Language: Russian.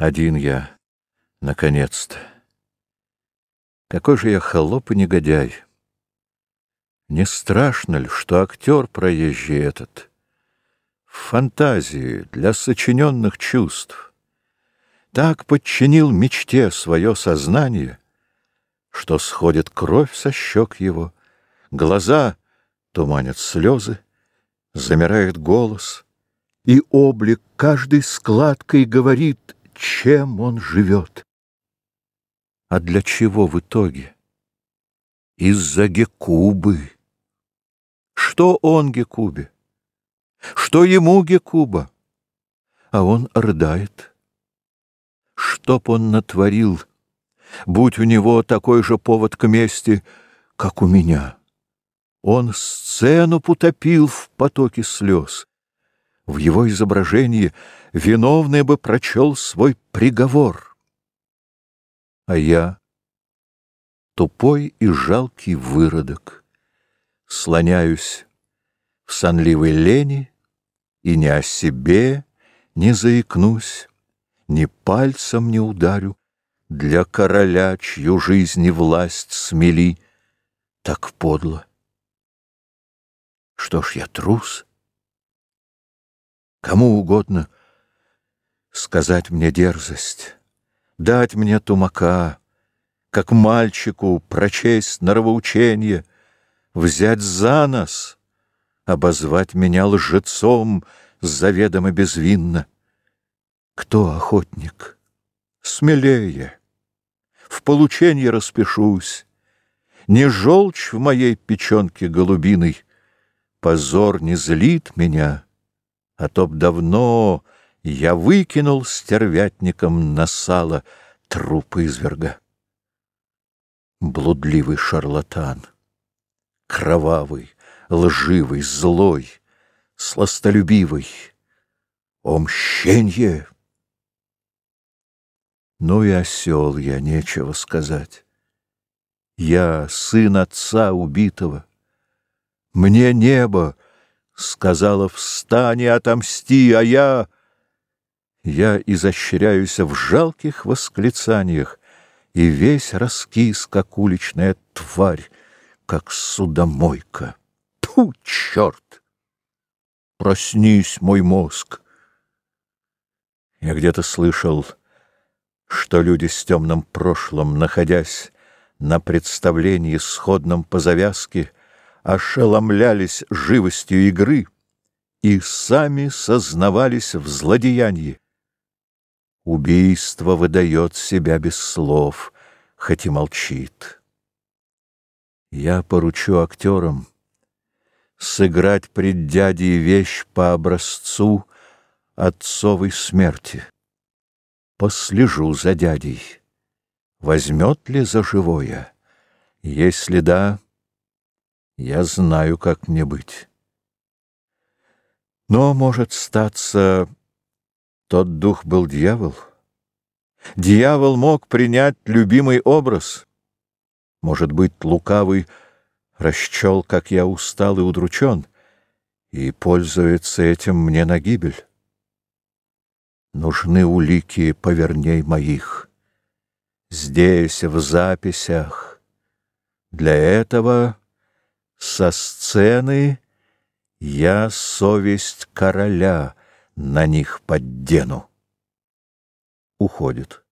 Один я, наконец-то. Какой же я холоп и негодяй. Не страшно ли, что актер проезжий этот в фантазии для сочиненных чувств так подчинил мечте свое сознание, что сходит кровь со щек его, глаза туманят слезы, замирает голос, и облик каждой складкой говорит чем он живет. А для чего в итоге? Из-за Гекубы. Что он Гекубе? Что ему Гекуба? А он рыдает. Чтоб он натворил, будь у него такой же повод к мести, как у меня. Он сцену потопил в потоке слез. В его изображении виновный бы прочел свой приговор. А я, тупой и жалкий выродок, слоняюсь в сонливой лени и ни о себе не заикнусь, ни пальцем не ударю для короля, чью жизнь и власть смели, так подло. Что ж я трус? Кому угодно сказать мне дерзость, дать мне тумака, как мальчику прочесть норовоучение, взять за нос, обозвать меня лжецом заведомо безвинно. Кто охотник? Смелее. В получении распишусь. Не желчь в моей печенке голубиной, Позор не злит меня, а то б давно я выкинул стервятником на сало труп изверга. Блудливый шарлатан, кровавый, лживый, злой, сластолюбивый, о мщенье! Ну и осел я, нечего сказать. Я сын отца убитого. Мне небо сказала «Встань и отомсти», а я... Я изощряюсь в жалких восклицаниях, И весь раскис, как уличная тварь, Как судомойка. Ту, черт! Проснись, мой мозг! Я где-то слышал, что люди с темным прошлым, находясь на представлении, сходном по завязке, ошеломлялись живостью игры и сами сознавались в злодеянии. Убийство выдает себя без слов, хоть и молчит. Я поручу актерам сыграть пред дядей вещь по образцу отцовой смерти. Послежу за дядей, возьмет ли за живое, если да — я знаю, как мне быть. Но, может, статься, тот дух был дьявол. Дьявол мог принять любимый образ. Может быть, лукавый расчел, как я устал и удручен, и пользуется этим мне на гибель. Нужны улики поверней моих. Здесь, в записях. Для этого со сцены я совесть короля на них поддену. Уходит.